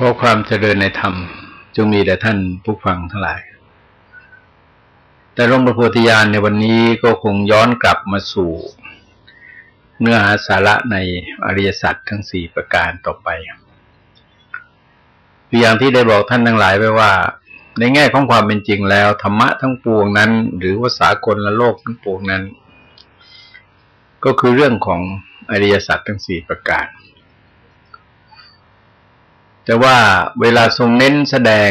ขอความเจริญในธรรม จงมีแด่ท่านผู้ฟังทั้งหลาย แต่ร่มพระโพธิญาณในวันนี้ก็คงย้อนกลับมาสู่ เนื้อหาสาระในอริยสัจทั้งสี่ประการต่อไปอย่างที่ได้บอกท่านทั้งหลายไว้ว่า ในแง่ของความเป็นจริงแล้ว ธรรมะทั้งปวงนั้น หรือว่าสากลละโลกทั้งปวงนั้น ก็คือเรื่องของอริยสัจทั้งสี่ประการ แต่ว่าเวลาทรงเน้นแสดง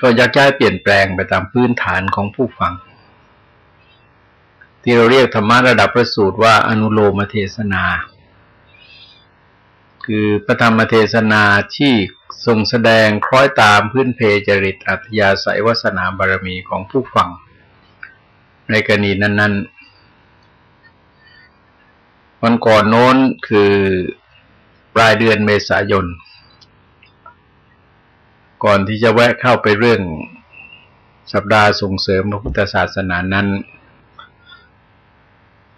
ก็ยักย้ายเปลี่ยนแปลงไปตามพื้นฐานของผู้ฟัง ที่เราเรียกธรรมะระดับประสูตรว่าอนุโลมเทศนา คือพระธรรมเทศนาที่ทรงแสดงคล้อยตามพื้นเพจริตอัตยาศัยวาสนาบารมีของผู้ฟัง ในกรณีนั้น ๆ วันก่อนโน้นคือ ปลายเดือนเมษายน ก่อนที่จะแวะเข้าไปเรื่องสัปดาห์ส่งเสริมพระพุทธศาสนานั้น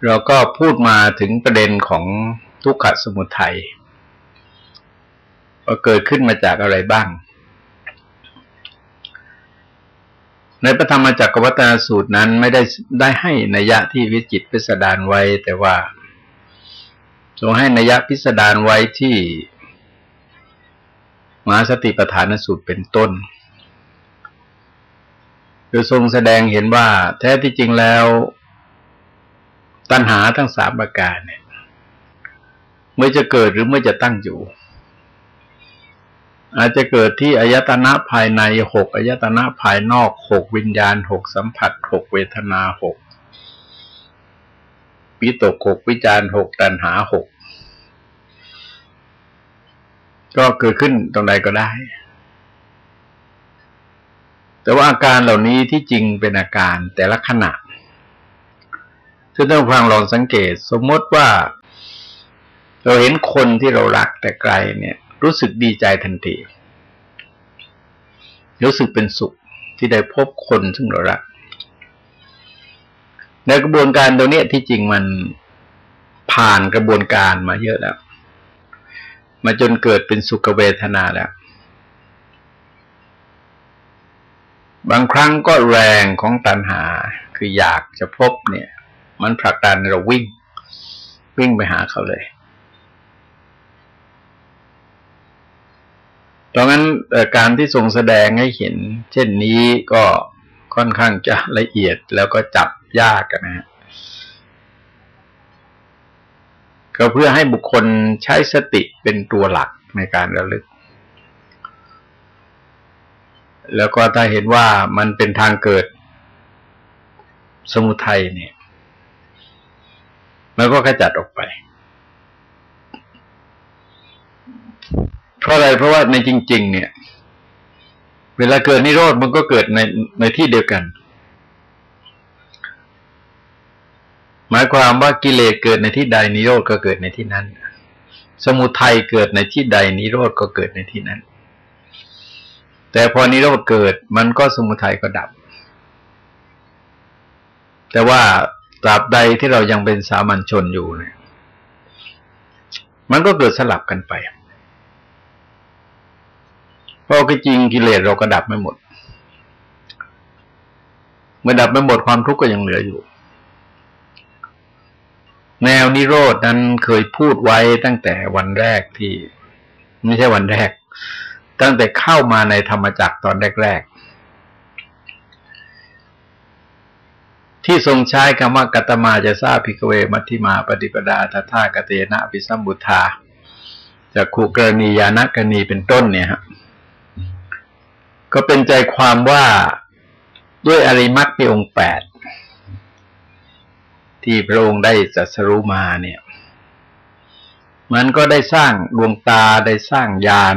เราก็พูดมาถึงประเด็นของทุกขสมุทัยว่าเกิดขึ้นมาจากอะไรบ้าง ในพระธรรมจักรวัตนสูตรนั้นไม่ได้ได้ให้นัยยะที่วิจิตพิสดารไว้ แต่ว่า ทรงให้นัยพิสดารไว้ที่มหาสติปัฏฐานสูตรเป็นต้น คือทรงแสดงเห็นว่า แท้ที่จริงแล้ว ตัณหาทั้งสามประการเนี่ย เมื่อจะเกิดหรือเมื่อจะตั้งอยู่ อาจจะเกิดที่อายตนะภายในหกอายตนะภายนอกหกวิญญาณหกสัมผัสหกเวทนาหก ปิตกหกวิจารหกตันหาหกก็เกิดขึ้นตรงใดก็ได้ แต่ว่าอาการเหล่านี้ที่จริงเป็นอาการแต่ละขณะซึ่งต้องฟังลองสังเกต สมมติว่า เราเห็นคนที่เรารักแต่ไกลเนี่ย รู้สึกดีใจทันที รู้สึกเป็นสุขที่ได้พบคนซึ่งเรารัก ในกระบวนการตรงนี้ที่จริงมันผ่านกระบวนการมาเยอะแล้ว มาจนเกิดเป็นสุขเวทนาแล้ว บางครั้งก็แรงของตัณหาคืออยากจะพบเนี่ย มันผลักดันเราวิ่ง วิ่งไปหาเขาเลยดังนั้นการที่ทรงแสดงให้เห็น เช่นนี้ก็ค่อนข้างจะละเอียดแล้วก็จับ ยากนะฮะก็เพื่อให้บุคคลใช้สติเป็นตัวหลักในการระลึก แล้วก็ถ้าเห็นว่ามันเป็นทางเกิดสมุทัยเนี่ย มันก็ขจัดออกไป เพราะอะไรเพราะว่าในจริง ๆ เนี่ย เวลาเกิดนิโรธมันก็เกิดในในที่เดียวกัน หมายความว่ากิเลสเกิดในที่ใดนิโรธก็เกิดในที่นั้น สมุทัยเกิดในที่ใดนิโรธก็เกิดในที่นั้น แต่พอนิโรธเกิดมันก็สมุทัยก็ดับ แต่ว่าตราบใดที่เรายังเป็นสามัญชนอยู่เนี่ยมันก็เกิดสลับกันไป เพราะจริงกิเลสเราก็ดับไม่หมด เมื่อดับไม่หมดความทุกข์ก็ยังเหลืออยู่ แนวนิโรดนั้นเคยพูดไว้ตั้งแต่วันแรกที่ ไม่ใช่วันแรก ตั้งแต่เข้ามาในธรรมจักรตอนแรกๆที่ทรงใช้คำว่ากัตมาจะทราบพิกเวมัติมาปฏิปดาทัธากเตนะปิสัมบุทาจากขูกรณียานกรณีเป็นต้นเนี่ยฮะก็เป็นใจความว่าด้วยอริมักมีองค์แปด ที่พระองค์ได้จัดสรุมาเนี่ย มันก็ได้สร้างดวงตาได้สร้างญาณ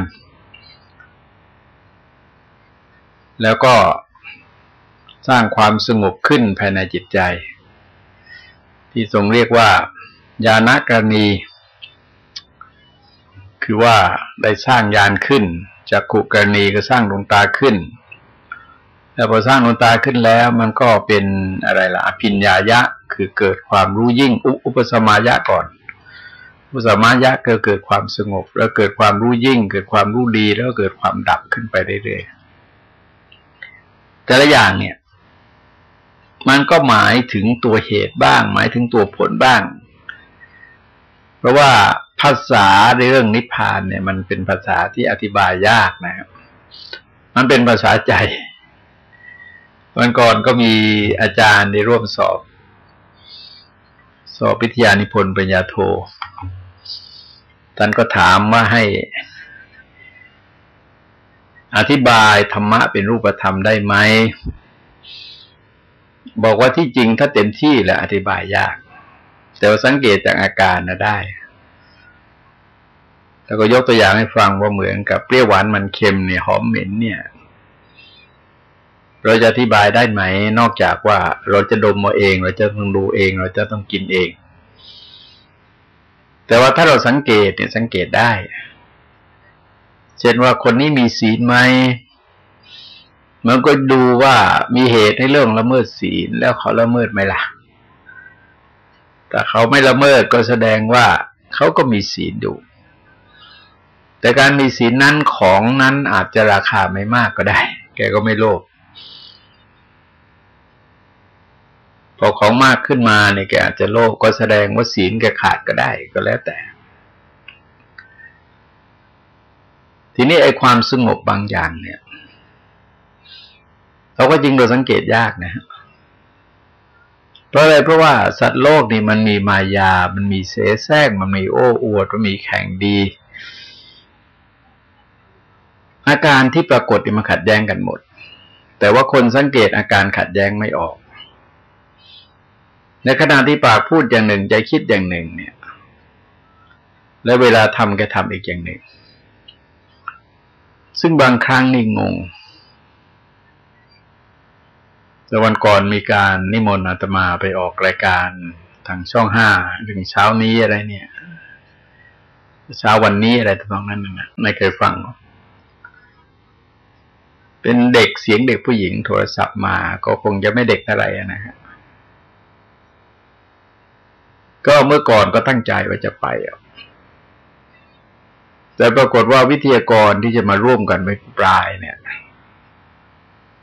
แล้วก็สร้างความสงบขึ้นภายในจิตใจ ที่ทรงเรียกว่า ญาณกรณี คือว่าได้สร้างญาณขึ้นจากขุกรณีก็สร้างดวงตาขึ้น แล้วพอสร้างดวงตาขึ้นแล้ว มันก็เป็นอะไรล่ะอภิญญายะคือเกิดความรู้ยิ่งอุปสมายะก่อน อุปสมายะเกิดเกิดความสงบ แล้วเกิดความรู้ยิ่ง เกิดความรู้ดีแล้วเกิดความดับขึ้นไปเรื่อยๆแต่ละอย่างเนี่ย มันก็หมายถึงตัวเหตุบ้าง หมายถึงตัวผลบ้าง เพราะว่าภาษาในเรื่องนิพพานเนี่ย มันเป็นภาษาที่อธิบายยากนะครับมันเป็นภาษาใจ วันก่อนก็มีอาจารย์ได้ร่วมสอบ สอบวิทยานิพนธ์ปริญญาโทท่านก็ถามว่าให้ อธิบายธรรมะเป็นรูปธรรมได้ไหม บอกว่าที่จริงถ้าเต็มที่แล้วอธิบายยาก แต่ว่าสังเกตจากอาการนะได้ แล้วก็ยกตัวอย่างให้ฟังว่าเหมือนกับเปรี้ยวหวานมันเค็มเนี่ยหอมเหม็นเนี่ย เราจะอธิบายได้ไหม นอกจากว่าเราจะดมมาเอง เราจะต้องดูเอง เราจะต้องกินเอง แต่ว่าถ้าเราสังเกตเนี่ยสังเกตได้ เช่นว่าคนนี้มีศีลไหมมันก็ดูว่ามีเหตุให้เรื่องละเมิดศีลแล้วเขาละเมิดไหมล่ะ แต่เขาไม่ละเมิดก็แสดงว่าเขาก็มีศีลอยู่แต่การมีศีลนั้นของนั้นอาจจะราคาไม่มากก็ได้ แกก็ไม่โลภ พอของมากขึ้นมาเนี่ยแกอาจจะโลภก็แสดงว่าศีลแกขาดก็ได้ก็แล้วแต่ ทีนี้ไอ้ความสงบบางอย่างเนี่ย เราก็จริงเราสังเกตยากนะเพราะอะไรเพราะว่าสัตว์โลกนี่มันมีมายา มันมีเสแสร้ง มันมีโอ้อวด มันมีแข่งดี อาการที่ปรากฏมันขัดแย้งกันหมด แต่ว่าคนสังเกตอาการขัดแย้งไม่ออก ในขณะที่ปากพูดอย่างหนึ่งใจคิดอย่างหนึ่ง เนี่ย แล้วเวลาทำก็ทำอีกอย่างหนึ่ง ซึ่งบางครั้งนี่งงแต่วันก่อนมีการนิมนต์อาตมาไปออกรายการทางช่องห้าถึงเช้านี้อะไรเนี่ย เช้าวันนี้อะไรตรงนั้นนะไม่เคยฟัง เป็นเด็กเสียงเด็กผู้หญิงโทรศัพท์มา ก็คงจะไม่เด็กอะไรนะฮะ ก็เมื่อก่อนก็ตั้งใจว่าจะไปแต่ปรากฏว่าวิทยากรที่จะมาร่วมกันไปปลายเนี่ย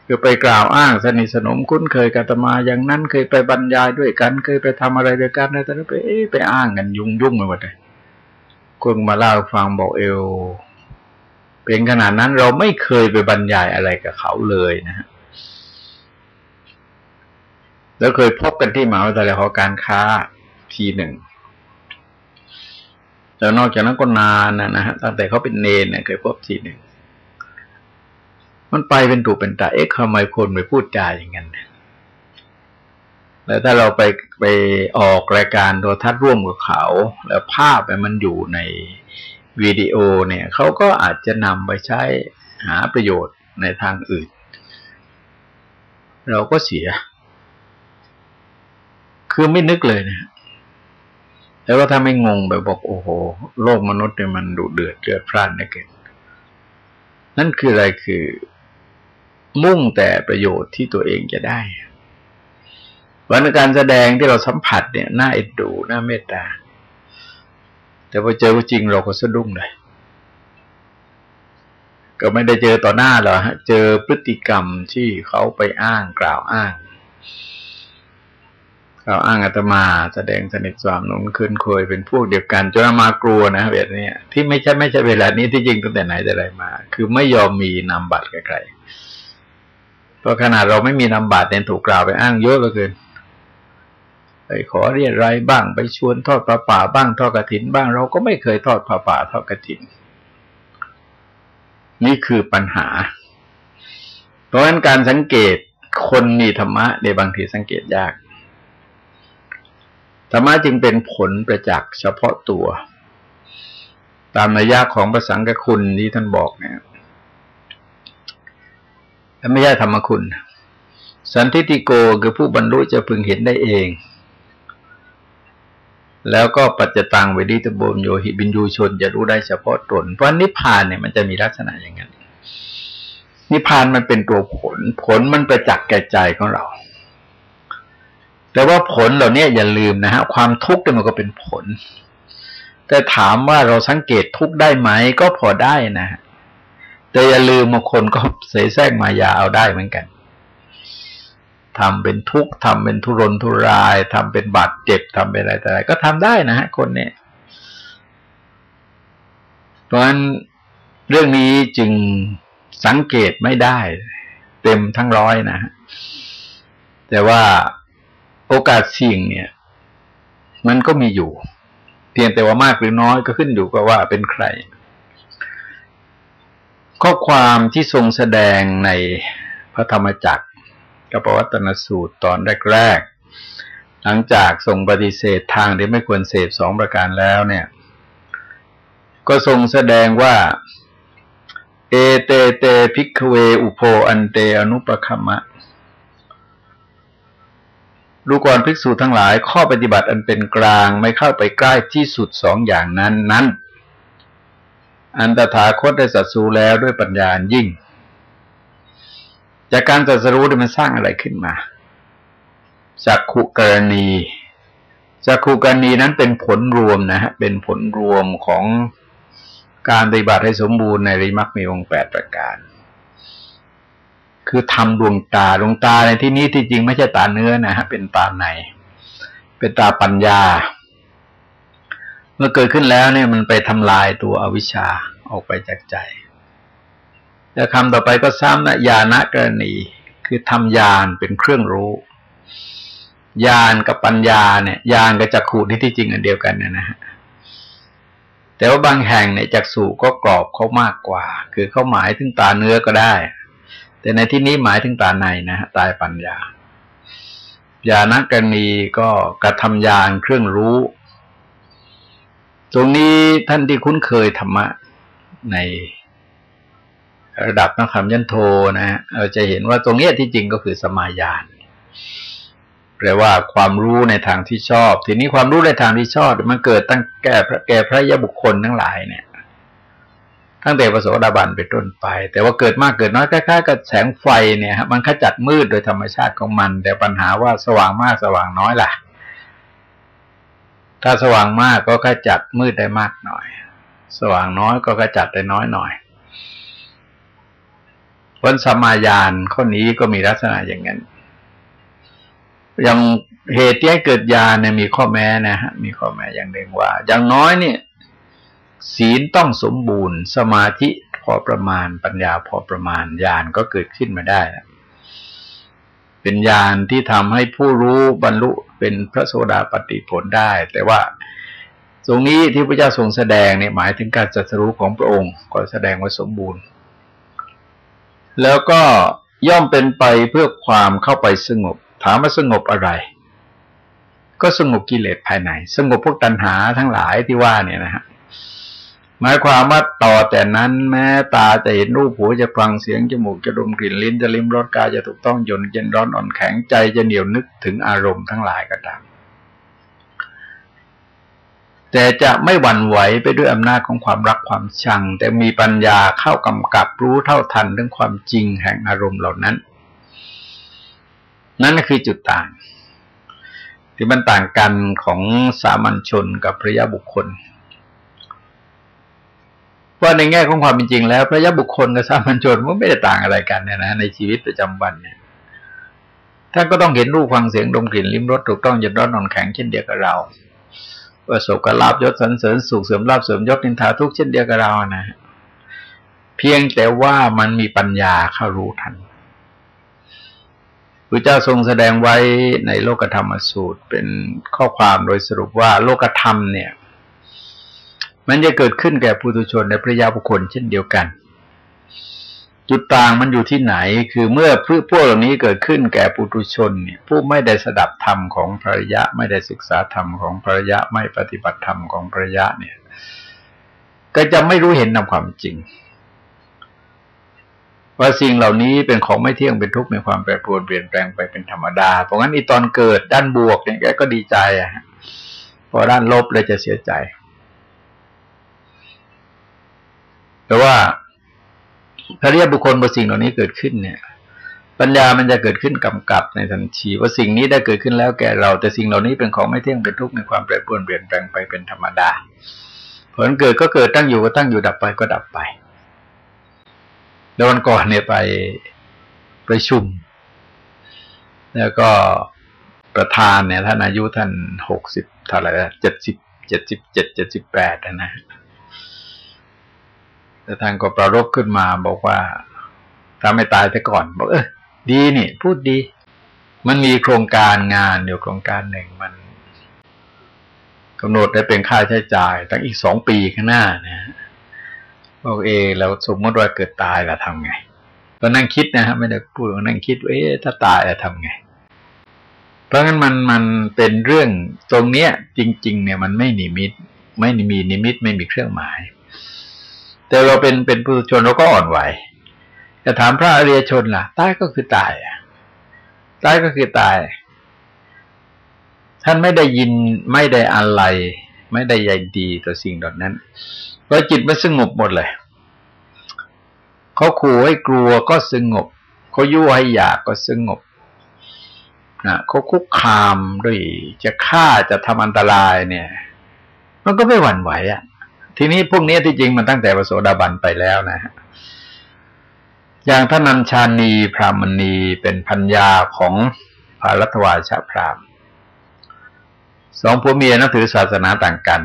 คือไปกล่าวอ้างสนิทสนมคุ้นเคยกับตมาอย่างนั้นเคยไปบรรยายด้วยกันเคยไปทำอะไรด้วยกันนะแต่ไปไปอ้างกันยุ่งยุ่งไปหมดเลยคุณมาเล่าฟังบอกเอวเป็นขนาดนั้นเราไม่เคยไปบรรยายอะไรกับเขาเลยนะฮะแล้วเคยพบกันที่มหาวิทยาลัยหอการค้า ทีหนึ่งแล้วนอกจากนั้นก็นานนะฮะตั้งแต่เขาเป็นเนนเนี่ยเคยพบทีหนึ่งมันไปเป็นถูกเป็นตาเอ๊ะทำไมคนไปพูดจาอย่างนั้นแล้วถ้าเราไปไปออกรายการโทรทัศน์ร่วมกับเขา แล้วภาพมันอยู่ในวิดีโอเนี่ยเขาก็อาจจะนำไปใช้หาประโยชน์ในทางอื่น เราก็เสีย คือไม่นึกเลยนะ แล้วก็ถ้าไม่งงแบบบอกโอ้โห โลกมนุษย์เนี่ยมันดุเดือดเดือดพล่านนะเกินนั่นคืออะไรคือ มุ่งแต่ประโยชน์ที่ตัวเองจะได้วันการแสดงที่เราสัมผัสเนี่ยน่าเอ็นดูน่าเมตตา แต่พอเจอจริงเราก็สะดุ้งเลยก็ไม่ได้เจอต่อหน้าหรอกเจอพฤติกรรมที่เขาไปอ้างกล่าวอ้าง เราอ้างอาตมาแสดงสนิทสวามหนุนคืนเคยเป็นพวกเดียวกันจนมากลัวนะแบบนี้ที่ไม่ใช่ไม่ใช่เวลานี้ที่จริงตั้งแต่ไหนแต่ไรมา คือไม่ยอมมีนามบัตรใครๆเพราะขนาดเราไม่มีนามบัตรเนี่ยถูกกล่าวไปอ้างเยอะเหลือเกินไปขอเรียนไรบ้างไปชวนทอดปลาป่าบ้างทอดกระถินบ้างเราก็ไม่เคยทอดปลาป่าทอดกระถิน นี่คือปัญหา เพราะฉะนั้นการสังเกตคนมีธรรมะในบางทีสังเกตยาก ธรรมะจึงเป็นผลประจักษ์เฉพาะตัว ตามนัยยะของประสังกคุณที่ท่านบอกเนี่ยไม่ใช่ธรรมคุณ สันทิติโกคือผู้บรรลุจะพึงเห็นได้เอง แล้วก็ปัจจตังเวดิตบมโยหิบินยูชนจะรู้ได้เฉพาะตน เพราะนิพพานเนี่ยมันจะมีลักษณะอย่างนั้นนิพพานมันเป็นตัวผล ผลมันประจักษ์แก่ใจของเรา แต่ว่าผลเหล่านี้อย่าลืมนะฮะความทุกข์มันก็เป็นผล แต่ถามว่าเราสังเกตทุกข์ได้ไหมก็พอได้นะแต่อย่าลืมบางคนก็เสแสร้งมายาเอาได้เหมือนกันทำเป็นทุกข์ทำเป็นทุรนทุรายทำเป็นบาดเจ็บทำเป็นอะไรแต่อะไรก็ทำได้นะฮะคนเนี่ยเพราะฉะนั้นเรื่องนี้จึงสังเกตไม่ได้ เต็มทั้งร้อยนะแต่ว่า โอกาสสิ่งเนี่ย มันก็มีอยู่ เพียงแต่ว่ามากหรือน้อยก็ขึ้นอยู่กับว่าเป็นใคร ข้อความที่ทรงแสดงในพระธรรมจักกัปปวัตตนสูตรตอนแรกๆหลังจากทรงปฏิเสธทางที่ไม่ควรเสพสองประการแล้วเนี่ย ก็ทรงแสดงว่า เอเตเต ภิกขเว อุโภ อันเตอนุปคัมมะ ดูก่อนภิกษุทั้งหลาย ข้อปฏิบัติอันเป็นกลางไม่เข้าไปใกล้ที่สุดสองอย่างนั้นนั้น อันตถาคตได้สัตสูแล้วด้วยปัญญายิ่ง จากการตรัสรู้มันสร้างอะไรขึ้นมาจากขุกรณีจากขุกรณีนั้นเป็นผลรวมนะฮะเป็นผลรวมของการปฏิบัติให้สมบูรณ์ในริมักมีองแปดประการ คือทำดวงตาดวงตาในที่นี้ที่จริงไม่ใช่ตาเนื้อนะฮะเป็นตาใน เป็นตาปัญญา เมื่อเกิดขึ้นแล้วเนี่ยมันไปทำลายตัวอวิชชาออกไปจากใจ แล้วคำต่อไปก็ซ้ำนะญาณกรณี คือทำญาณเป็นเครื่องรู้ญาณกับปัญญาเนี่ยญาณกับจักขูที่ที่จริงอันเดียวกันเนี่ยนะฮะแต่ว่าบางแห่งเนี่ยจักษุก็กรอบเขามากกว่า คือเขาหมายถึงตาเนื้อก็ได้ แต่ในที่นี้หมายถึงตาในนะฮะตายปัญญาญาณกรณีก็กระทำญาณเครื่องรู้ ตรงนี้ท่านที่คุ้นเคยธรรมะในระดับนักธรรมยันโทนะฮะเราจะเห็นว่าตรงนี้ที่จริงก็คือสมาญาณแปลว่าความรู้ในทางที่ชอบ ทีนี้ความรู้ในทางที่ชอบ มันเกิดตั้งแก่แก่พระยะบุคคลทั้งหลายเนี่ย ตั้งแต่ประสดาบันเป็นต้นไป แต่ว่าเกิดมากเกิดน้อยคล้ายๆกับแสงไฟเนี่ยมันขจัดมืดโดยธรรมชาติของมัน แต่ปัญหาว่าสว่างมากสว่างน้อยล่ะ ถ้าสว่างมากก็ขจัดมืดได้มากหน่อย สว่างน้อยก็ขจัดได้น้อยหน่อยวันสมายานข้อนี้ก็มีลักษณะอย่างนั้นอย่างเหตุที่ให้เกิดญาณเนี่ยมีข้อแม้นะฮะมีข้อแม้อย่างหนึ่งว่า อย่างน้อยเนี่ย ศีลต้องสมบูรณ์ สมาธิพอประมาณปัญญาพอประมาณญาณก็เกิดขึ้นมาได้ เป็นญาณที่ทำให้ผู้รู้บรรลุเป็นพระโสดาปฏิผลได้ แต่ว่าตรงนี้ที่พระเจ้าทรงแสดงเนี่ยหมายถึงการจัดสรู้ของพระองค์ ก็แสดงว่าสมบูรณ์ แล้วก็ย่อมเป็นไปเพื่อความเข้าไปสงบ ถามว่าสงบอะไร ก็สงบกิเลสภายใน สงบพวกตัณหาทั้งหลายที่ว่าเนี่ยนะฮะ หมายความว่าต่อแต่นั้นแม้ตาจะเห็นรูปหูจะฟังเสียงจมูกจะดมกลิ่นลิ้นจะลิ้มรสกายจะถูกต้องยนเย็นร้อนอ่อนแข็งใจจะเหนียวนึกถึงอารมณ์ทั้งหลายก็ตามแต่จะไม่หวั่นไหวไปด้วยอำนาจของความรักความชัง แต่มีปัญญาเข้ากำกับรู้เท่าทันเรื่องความจริงแห่งอารมณ์เหล่านั้น นั่นคือจุดต่าง ที่มันต่างกันของสามัญชนกับพระยาบุคคล ว่าในแง่ของความเป็นจริงแล้วพระยาบุคคลกับสามัญชนมันไม่ได้ต่างอะไรกันเนี่ยนะในชีวิตประจำวันเนี่ยท่านก็ต้องเห็นรูปฟังเสียงดมกลิ่นลิ้มรสถูกต้องย็นร้อนนอนแข็งเช่นเดียวกับเราประสบกับลาบยศสันเสริญสุขเสริมลาบเสริมยศนินทาทุกเช่นเดียวกับเรานะเพียงแต่ว่ามันมีปัญญาเข้ารู้ทันพระเจ้าทรงแสดงไว้ในโลกธรรมสูตร เป็นข้อความโดยสรุปว่าโลกธรรมเนี่ย มันจะเกิดขึ้นแก่ปุถุชนในพระยาบุคคลเช่นเดียวกัน จุดต่างมันอยู่ที่ไหน คือเมื่อพืพวกเหล่านี้เกิดขึ้นแก่ปุถุชนเนี่ยผู้ไม่ได้สดับธรรมของภระยะ ไม่ได้ศึกษาธรรมของภระยะไม่ปฏิบัติธรรมของภระยะเนี่ย ก็จะไม่รู้เห็นนำความจริงว่าสิ่งเหล่านี้เป็นของไม่เที่ยงเป็นทุกข์ในความแปรปรวนเปลี่ยนแปลงไปเป็นธรรมดา เพราะงั้นอีตอนเกิดด้านบวกเนี่ยแกก็ดีใจอะพอด้านลบเลยจะเสียใจ แต่ว่าถ้าเรียกบุคคลบนสิ่งเหล่านี้เกิดขึ้นเนี่ย ปัญญามันจะเกิดขึ้นกำกับในทันทีว่าสิ่งนี้ได้เกิดขึ้นแล้วแก่เรา แต่สิ่งเหล่านี้เป็นของไม่เที่ยงเป็นทุกข์ในความแปรปรวนเปลี่ยนแปลงไปเป็นธรรมดาผลเกิดก็เกิดตั้งอยู่ก็ตั้งอยู่ดับไปก็ดับไปแล้ววันก่อนเนี่ยไปประชุม แล้วก็ประธานเนี่ยท่านอายุท่านหกสิบเท่าไหร่เจ็ดสิบเจ็ดสิบเจ็ดเจ็ดสิบแปดนะ แต่ท่านก็ประรบขึ้นมาบอกว่าถ้าไม่ตายแต่ก่อน บอกเออดีนี่ พูดดี มันมีโครงการงานอยู่โครงการหนึ่งมันกำหนดได้เป็นค่าใช้จ่าย ตั้งอีกสองปีข้างหน้านะบอกเอเราสมมติว่าเกิดตายเราทำไง ก็นั่งคิดนะฮะไม่ได้พูดนั่งคิดว่าเอ๊ถ้าตายจะทำไง เพราะงั้นมันมันเป็นเรื่องตรงเนี้ย จริง ๆ เนี่ยมันไม่นิมิต ไม่มีนิมิตไม่มีเครื่องหมาย แต่เราเป็นเป็นผู้ชนเราก็อ่อนไหวจะถามพระอริยชนล่ะ ตายก็คือตายตายก็คือตาย ท่านไม่ได้ยินไม่ได้อะไร ไม่ได้ใยดีต่อสิ่งเหล่านั้น เพราะจิตมันสงบหมดเลย เขาขู่ให้กลัวก็สงบ เขายั่วให้อยากก็สงบนะเขาคุกคามด้วยจะฆ่าจะทำอันตรายเนี่ย มันก็ไม่หวั่นไหวอะ่ะ ทีนี้พวกนี้ที่จริงมันตั้งแต่ประโสดาบันไปแล้วนะฮะอย่างท่านัญชานีพรามณีเป็นพัญญาของพระรัตวาชาพรามสองผัวเมียนับถือศาสนาต่างกัน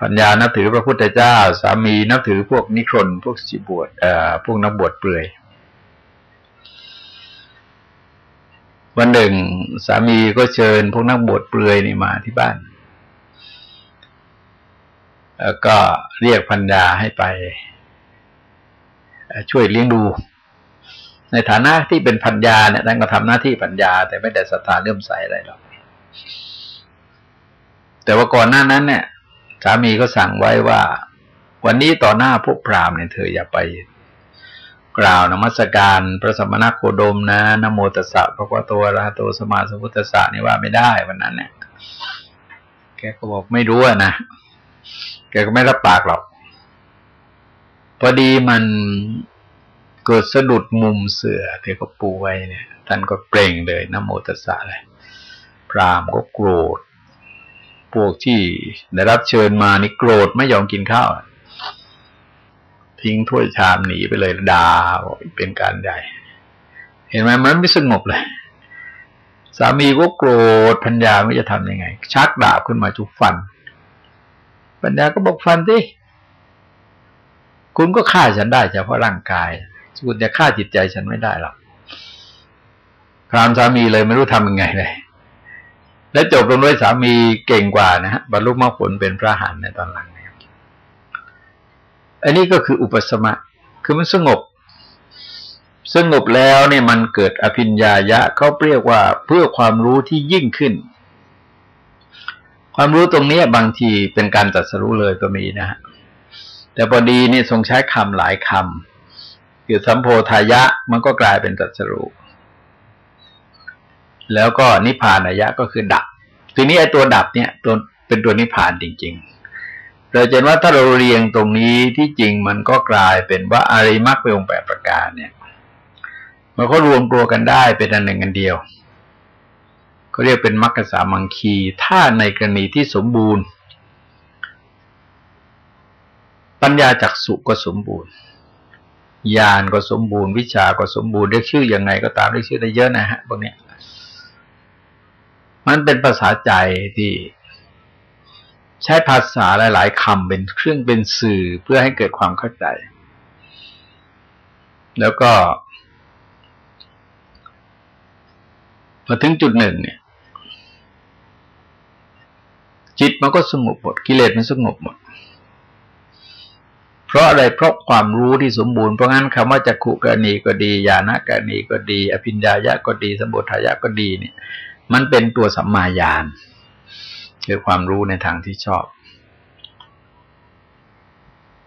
พัญญานับถือพระพุทธเจ้า สามีนับถือพวกนิครนพวกสิบวชเอ่อพวกนักบวชเปลือย วันหนึ่ง สามีก็เชิญพวกนักบวชเปลือยนี่มาที่บ้าน แล้วก็เรียกพัญญาให้ไปช่วยเลี้ยงดู ในฐานะที่เป็นพัญญาเนี่ยท่านก็ทำหน้าที่พัญญาแต่ไม่ได้สถานเลื่อมใสอะไรหรอกแต่ว่าก่อนหน้านั้นเนี่ยสามีก็สั่งไว้ว่า วันนี้ต่อหน้าพวกพราหมณ์เนี่ยเธออย่าไป กล่าวนมัสการพระสมณโคดมนะนโมตัสสะพระพุทโตระหะโตสมาสมุตตสะนี่ว่าไม่ได้วันนั้นเนี่ยแกก็บอกไม่รู้นะ แกก็ไม่รับปากหรอก พอดีมันเกิดสะดุดมุมเสือที่เขาปูไว้เนี่ย ท่านก็เปล่งเลยนโมตัสสะเลยพรามก็โกรธ พวกที่ได้รับเชิญมานี่โกรธไม่ยอมกินข้าว ทิ้งถ้วยชามหนีไปเลยด่าเป็นการใหญ่ เห็นไหมมันไม่สงบเลย สามีก็โกรธพัญญาไม่จะทำยังไง ชักดาบขึ้นมาจุกฟัน ปัญญาก็บอกฟันสิคุณก็ฆ่าฉันได้เฉพาะร่างกาย คุณจะฆ่าจิตใจฉันไม่ได้หรอกพรามสามีเลยไม่รู้ทำยังไงเลย และจบลงด้วยสามีเก่งกว่านะฮะบรรลุมรรคผลเป็นพระหันในตอนหลังนะครับอันนี้ก็คืออุปสมะ คือมันสงบ สงบแล้วเนี่ยมันเกิดอภิญญายะเขาเรียกว่าเพื่อความรู้ที่ยิ่งขึ้น ความรู้ตรงนี้บางทีเป็นการตัดสรู้เลยก็มีนะฮะแต่พอดีนี่ทรงใช้คำหลายคำคือสัมโพธายะมันก็กลายเป็นตัดสรูแล้วก็นิพพานายะก็คือดับ ทีนี้ไอ้ตัวดับเนี่ยตัวเป็นตัวนิพพานจริง ๆ เราเห็นว่าถ้าเราเรียงตรงนี้ที่จริงมันก็กลายเป็นว่าอาริมักเป็นองค์แปดประการเนี่ย มันก็รวมตัวกันได้เป็นอันหนึ่งอันเดียว เขาเรียกเป็นมรรคสามังคี ถ้าในกรณีที่สมบูรณ์ ปัญญาจักสุก็สมบูรณ์ญาณก็สมบูรณ์วิชาก็สมบูรณ์เรียกชื่อยังไงก็ตามเรียกชื่อได้เยอะนะฮะพวกเนี้ยมันเป็นภาษาใจที่ใช้ภาษาหลาย ๆคำเป็นเครื่องเป็นสื่อเพื่อให้เกิดความเข้าใจ แล้วก็พอถึงจุดหนึ่งเนี่ย จิตมันก็สงบหมดกิเลสมันสงบหมด เพราะอะไรเพราะความรู้ที่สมบูรณ์เพราะงั้นคำว่าจักขุกรณีก็ดีญาณกรณีก็ดี อภิญญายะก็ดีสมบูรณายะก็ดีเนี่ย มันเป็นตัวสัมมาญาณคือความรู้ในทางที่ชอบ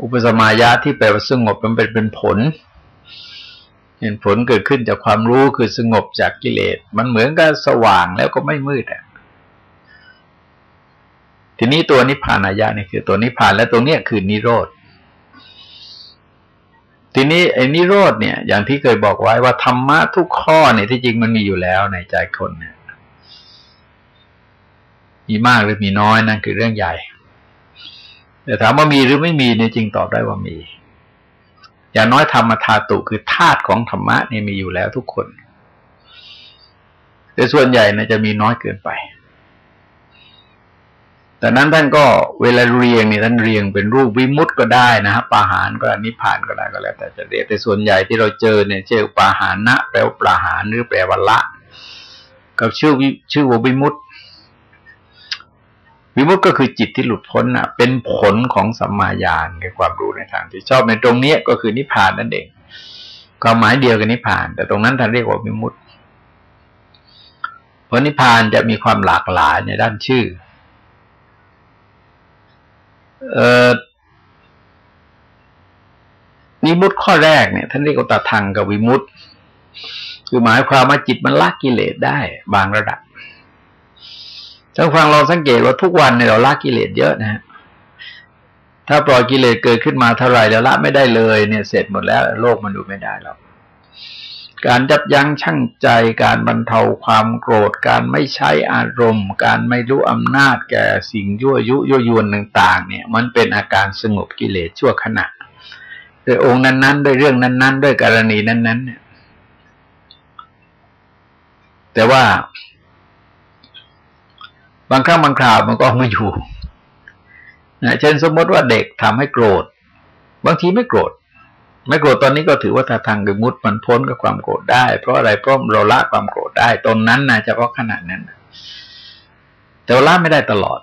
อุปสมายะที่แปลว่าสงบมันเป็นเป็นผลเห็นผลเกิดขึ้นจากความรู้คือสงบจากกิเลส มันเหมือนกับสว่างแล้วก็ไม่มืดอะ ทีนี้ตัวนิพพานายะนี่คือตัวนิพพานและตรงเนี้ยคือนิโรธทีนี้ไอ้นิโรธเนี่ย อย่างที่เคยบอกไว้ว่าธรรมะทุกข้อเนี่ยที่จริงมันมีอยู่แล้วในใจคนเนี่ยมีมากหรือมีน้อยนั่นคือเรื่องใหญ่ แต่ถามว่ามีหรือไม่มีเนี่ยจริงตอบได้ว่ามี อย่างน้อยธรรมธาตุคือธาตุของธรรมะเนี่ยมีอยู่แล้วทุกคน แต่ส่วนใหญ่นะจะมีน้อยเกินไป แต่นั้นท่านก็เวลาเรียงเนี่ยท่านเรียงเป็นรูปวิมุตต์ก็ได้นะฮะปาหารก็ได้นิพพานก็ได้ก็แล้ว แต่จะเรียกแต่ส่วนใหญ่ที่เราเจอเนี่ยเชื่อปาหานะแปลว่าปาหารหรือแปลว่าละ กับชื่อชื่อว่าวิมุตต์วิมุตต์ก็คือจิตที่หลุดพ้นอะ เป็นผลของสัมมาญาณคือความรู้ในทางที่ชอบในตรงนี้ก็คือนิพพานนั่นเองความหมายเดียวกับนิพพาน แต่ตรงนั้นท่านเรียกว่าวิมุตต์เพราะนิพพานจะมีความหลากหลายในด้านชื่อ นิมุตข้อแรกเนี่ยท่านเรียกว่าตาทางกับวิมุตคือหมายความว่าจิตมันละกิเลสได้บางระดับท่านฟังเราสังเกตว่าทุกวันเนี่ยเราละกิเลสเยอะนะฮะถ้าปล่อยกิเลสเกิดขึ้นมาเท่าไหร่แล้วละไม่ได้เลยเนี่ยเสร็จหมดแล้ว โลกมันดูไม่ได้หรอก การยับยั้งชั่งใจ การบรรเทาความโกรธ การไม่ใช้อารมณ์ การไม่รู้อำนาจแก่สิ่งยั่วยุยั่วยวนต่าง ๆ เนี่ย มันเป็นอาการสงบกิเลสชั่วขณะโดยองค์นั้น ๆ ด้วยเรื่องนั้น ๆ ด้วยกรณีนั้น ๆ เนี่ย แต่ว่า บางครั้งบางคราวมันก็ไม่อยู่นะเช่นสมมติว่าเด็กทำให้โกรธ บางทีไม่โกรธ ไม่โกรธตอนนี้ก็ถือว่าถ้าทางดมุดมันพ้นกับความโกรธได้ เพราะอะไรเพราะเราละความโกรธได้ตอนนั้นนะเฉพาะขณะนั้นแต่ละไม่ได้ตลอด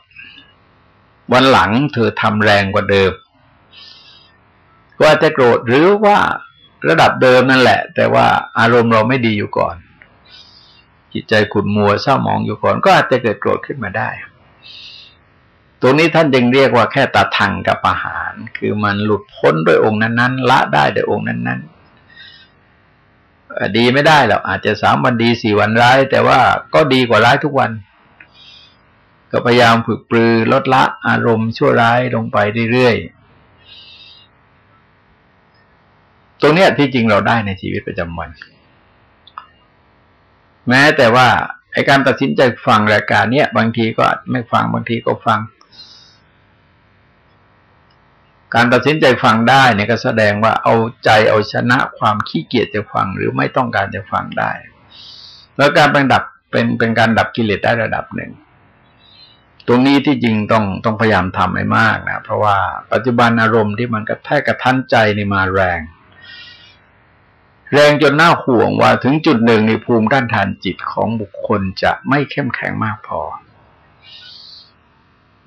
วันหลังเธอทำแรงกว่าเดิมว่าจะโกรธหรือว่าระดับเดิมนั่นแหละ แต่ว่าอารมณ์เราไม่ดีอยู่ก่อน จิตใจขุ่นมัวเศร้าหมองอยู่ก่อน ก็อาจจะเกิดโกรธขึ้นมาได้ ตรงนี้ท่านจึงเรียกว่าแค่ตาทังกับอาหาร คือมันหลุดพ้นด้วยองค์นั้นๆละได้ด้วยองค์นั้นๆดีไม่ได้หรอกอาจจะสามวันดีสี่วันร้าย แต่ว่าก็ดีกว่าร้ายทุกวัน ก็พยายามฝึกปรือลดละอารมณ์ชั่วร้ายลงไปเรื่อยๆตรงนี้ที่จริงเราได้ในชีวิตประจำวัน แม้แต่ว่าไอการตัดสินใจฟังรายการเนี้ยบางทีก็ไม่ฟังบางทีก็ฟัง การตัดสินใจฟังได้เนี่ยก็แสดงว่าเอาใจเอาชนะความขี้เกียจจะฟังหรือไม่ต้องการจะฟังได้ แล้วการเป็นดับเป็นเป็นการดับกิเลสได้ระดับหนึ่ง ตรงนี้ที่จริงต้องต้องพยายามทำให้มากนะเพราะว่าปัจจุบันอารมณ์ที่มันกระแทกกระทันใจนี่มาแรง แรงจนน่าห่วงว่าถึงจุดหนึ่งในภูมิด้านทานจิตของบุคคลจะไม่เข้มแข็งมากพอ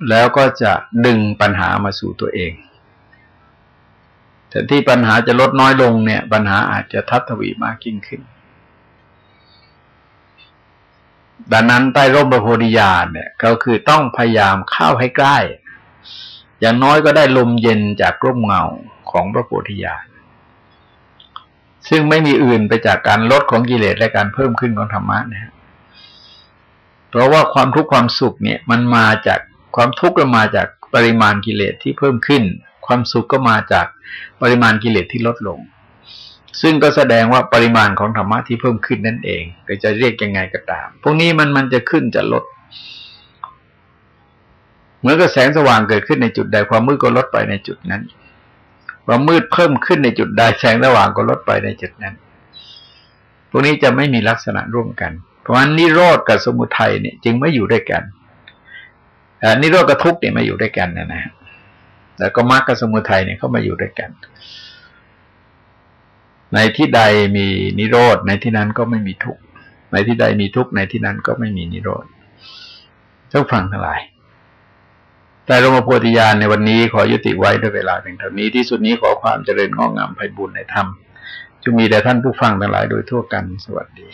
แล้วก็จะดึงปัญหามาสู่ตัวเอง แต่ที่ปัญหาจะลดน้อยลงเนี่ย ปัญหาอาจจะทัศวีมากยิ่งขึ้น ดังนั้นใต้ร่มพระโพธิญาณเนี่ย ก็คือต้องพยายามเข้าให้ใกล้ อย่างน้อยก็ได้ลมเย็นจากร่มเงาของพระโพธิญาณซึ่งไม่มีอื่นไปจากการลดของกิเลสและการเพิ่มขึ้นของธรรมะนะเพราะว่าความทุกข์ความสุขเนี่ย มันมาจากความทุกข์ก็มาจากปริมาณกิเลสที่เพิ่มขึ้น ความสุขก็มาจากปริมาณกิเลสที่ลดลง ซึ่งก็แสดงว่าปริมาณของธรรมะที่เพิ่มขึ้นนั่นเองก็จะเรียกยังไงก็ตาม พวกนี้มันมันจะขึ้นจะลด เหมือนกับแสงสว่างเกิดขึ้นในจุดใดความมืดก็ลดไปในจุดนั้นความมืดเพิ่มขึ้นในจุดใดแสงระหว่างก็ลดไปในจุดนั้น พวกนี้จะไม่มีลักษณะร่วมกัน เพราะฉะนั้นนิโรธกับสมุทัยเนี่ยจึงไม่อยู่ด้วยกันนิโรธกับทุกข์เนี่ยมาอยู่ด้วยกันนะนะ แล้วก็มรรคกับสมุทัยเนี่ยเข้ามาอยู่ด้วยกัน ในที่ใดมีนิโรธในที่นั้นก็ไม่มีทุกข์ในที่ใดมีทุกข์ในที่นั้นก็ไม่มีนิโรธทุกฟังทั้งหลายแต่รมโพธิญาณในวันนี้ขอยุติไว้ด้วยเวลาเพียงเท่านี้ที่สุดนี้ขอความเจริญงอกงามไพบุญในธรรมจะมีแด่ท่านผู้ฟังทั้งหลายโดยทั่วกันสวัสดี